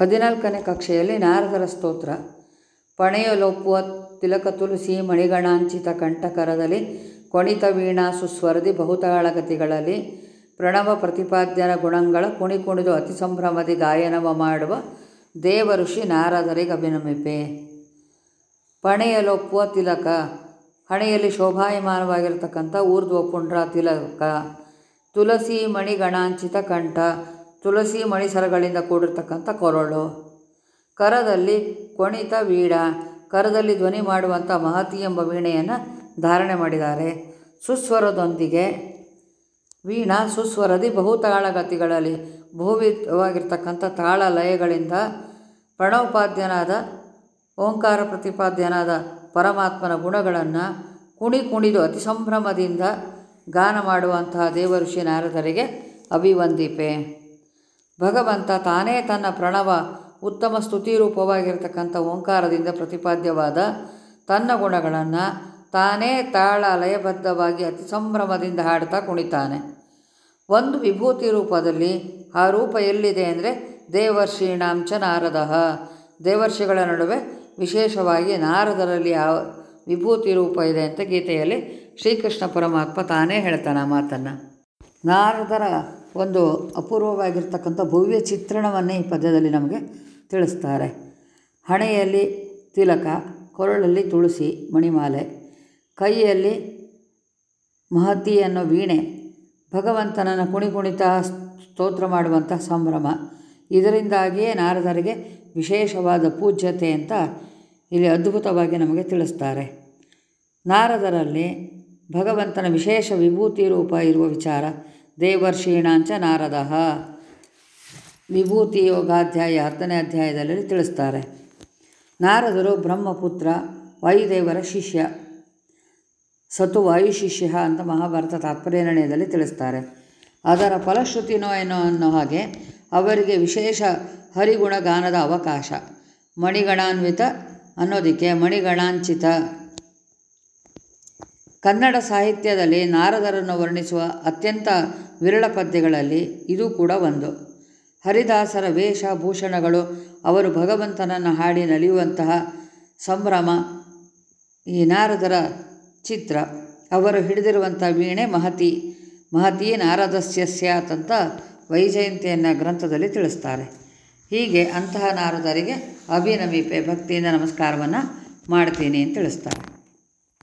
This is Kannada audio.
ಹದಿನಾಲ್ಕನೇ ಕಕ್ಷೆಯಲ್ಲಿ ನಾರದರ ಸ್ತೋತ್ರ. ಪಣೆಯಲೊಪ್ಪುವ ತಿಲಕ ತುಲಸಿ ಮಣಿಗಣಾಂಚಿತ ಕಂಠಕರದಲ್ಲಿ ಕೊಣಿತ ವೀಣಾ ಸುಸ್ವರದಿ ಬಹುತಾಳಗತಿಗಳಲ್ಲಿ ಪ್ರಣವ ಪ್ರತಿಪಾದ್ಯನ ಗುಣಗಳ ಕುಣಿಕುಣಿದು ಅತಿ ಸಂಭ್ರಮದಿ ಗಾಯನವ ಮಾಡುವ ದೇವ ಋಷಿ ನಾರದರಿಗೆ ಅಭಿನಮಿಪೆ. ಪಣೆಯಲೊಪ್ಪುವ ತಿಲಕ. ಹಣೆಯಲ್ಲಿ ಶೋಭಾಯಮಾನವಾಗಿರ್ತಕ್ಕಂಥ ಊರ್ಧ್ವ ಪುಂಡ್ರ ತಿಲಕ. ತುಳಸಿ ಮಣಿಗಣಾಂಚಿತ ಕಂಠ. ತುಳಸಿ ಮಣಿಸರಗಳಿಂದ ಕೂಡಿರ್ತಕ್ಕಂಥ ಕೊರಳು. ಕರದಲ್ಲಿ ಕೊಣಿತ ವೀಣ, ಕರದಲ್ಲಿ ಧ್ವನಿ ಮಾಡುವಂಥ ಮಹತಿ ಎಂಬ ವೀಣೆಯನ್ನು ಧಾರಣೆ ಮಾಡಿದ್ದಾರೆ. ಸುಸ್ವರದೊಂದಿಗೆ ವೀಣಾ ಸುಸ್ವರದಿ ಬಹುತಾಳಗತಿಗಳಲ್ಲಿ ಬಹುವಿಧವಾಗಿರ್ತಕ್ಕಂಥ ತಾಳ ಲಯಗಳಿಂದ ಪ್ರಣವೋಪಾದ್ಯನಾದ ಓಂಕಾರ ಪ್ರತಿಪಾದ್ಯನಾದ ಪರಮಾತ್ಮನ ಗುಣಗಳನ್ನು ಕುಣಿ ಕುಣಿದು ಅತಿ ಸಂಭ್ರಮದಿಂದ ಗಾನ ಮಾಡುವಂತಹ ದೇವಋಷಿ ನಾರದರಿಗೆ ಅಭಿವಂದಿಪೆ. ಭಗವಂತ ತಾನೇ ತನ್ನ ಪ್ರಣವ ಉತ್ತಮ ಸ್ತುತಿ ರೂಪವಾಗಿರ್ತಕ್ಕಂಥ ಓಂಕಾರದಿಂದ ಪ್ರತಿಪಾದ್ಯವಾದ ತನ್ನ ಗುಣಗಳನ್ನು ತಾನೇ ತಾಳ ಲಯಬದ್ಧವಾಗಿ ಅತಿ ಸಂಭ್ರಮದಿಂದ ಹಾಡ್ತಾ ಕುಣಿತಾನೆ. ಒಂದು ವಿಭೂತಿ ರೂಪದಲ್ಲಿ ಆ ರೂಪ ಎಲ್ಲಿದೆ ಅಂದರೆ ದೇವರ್ಷೀಣಾಂಚ ನಾರದ. ದೇವರ್ಷಿಗಳ ನಡುವೆ ವಿಶೇಷವಾಗಿ ನಾರದರಲ್ಲಿ ಆ ವಿಭೂತಿ ರೂಪ ಇದೆ ಅಂತ ಗೀತೆಯಲ್ಲಿ ಶ್ರೀಕೃಷ್ಣ ಪರಮಾತ್ಮ ತಾನೇ ಹೇಳ್ತಾನೆ ಆ ಮಾತನ್ನು. ನಾರದರ ಒಂದು ಅಪೂರ್ವವಾಗಿರ್ತಕ್ಕಂಥ ಭವ್ಯ ಚಿತ್ರಣವನ್ನೇ ಈ ಪದ್ಯದಲ್ಲಿ ನಮಗೆ ತಿಳಿಸ್ತಾರೆ. ಹಣೆಯಲ್ಲಿ ತಿಲಕ, ಕೊರಳಲ್ಲಿ ತುಳಸಿ, ಮಣಿಮಾಲೆ, ಕೈಯಲ್ಲಿ ಮಹತಿ ಅನ್ನೋ ವೀಣೆ, ಭಗವಂತನನ್ನು ಕುಣಿ ಕುಣಿತ ಸ್ತೋತ್ರ ಮಾಡುವಂಥ ಸಂಭ್ರಮ. ಇದರಿಂದಾಗಿಯೇ ನಾರದರಿಗೆ ವಿಶೇಷವಾದ ಪೂಜ್ಯತೆ ಅಂತ ಇಲ್ಲಿ ಅದ್ಭುತವಾಗಿ ನಮಗೆ ತಿಳಿಸ್ತಾರೆ. ನಾರದರಲ್ಲಿ ಭಗವಂತನ ವಿಶೇಷ ವಿಭೂತಿ ರೂಪ ಇರುವ ವಿಚಾರ, ದೇವರ್ಷೀಣಾಂಚ ನಾರದ. ವಿಭೂತಿ ಯೋಗಾಧ್ಯಾಯ ಹತ್ತನೇ ಅಧ್ಯಾಯದಲ್ಲಿ ತಿಳಿಸ್ತಾರೆ. ನಾರದರು ಬ್ರಹ್ಮಪುತ್ರ ವಾಯುದೇವರ ಶಿಷ್ಯ, ಸತು ವಾಯು ಶಿಷ್ಯ ಅಂತ ಮಹಾಭಾರತ ತಾತ್ಪರ್ಯ ನಿರ್ಣಯದಲ್ಲಿ ತಿಳಿಸ್ತಾರೆ. ಅದರ ಫಲಶ್ರುತಿನೋ ಏನೋ ಅನ್ನೋ ಹಾಗೆ ಅವರಿಗೆ ವಿಶೇಷ ಹರಿಗುಣಗಾನದ ಅವಕಾಶ. ಮಣಿಗಣಾನ್ವಿತ ಅನ್ನೋದಕ್ಕೆ ಮಣಿಗಣಾಂಚಿತ. ಕನ್ನಡ ಸಾಹಿತ್ಯದಲ್ಲಿ ನಾರದರನ್ನು ವರ್ಣಿಸುವ ಅತ್ಯಂತ ವಿರಳ ಪದ್ಯಗಳಲ್ಲಿ ಇದು ಕೂಡ ಒಂದು. ಹರಿದಾಸರ ವೇಷಭೂಷಣಗಳು, ಅವರು ಭಗವಂತನನ್ನು ಹಾಡಿ ನಲಿಯುವಂತಹ ಸಂಭ್ರಮ, ಈ ನಾರದರ ಚಿತ್ರ, ಅವರು ಹಿಡಿದಿರುವಂಥ ವೀಣೆ ಮಹತಿ ಮಹತಿ ನಾರದಸ್ಯ ಸ್ಯಾತ್ ಅಂತ ವೈಜಯಂತಿಯನ್ನ ಗ್ರಂಥದಲ್ಲಿ ತಿಳಿಸ್ತಾರೆ. ಹೀಗೆ ಅಂತಹ ನಾರದರಿಗೆ ಅಭಿನಮಿಪೆ ಭಕ್ತಿಯಿಂದ ನಮಸ್ಕಾರವನ್ನು ಮಾಡ್ತೀನಿ ಅಂತ ತಿಳಿಸ್ತಾರೆ.